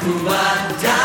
kuat